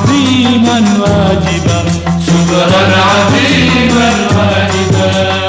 عظيما واجبا. شكرا عظيما واجبا.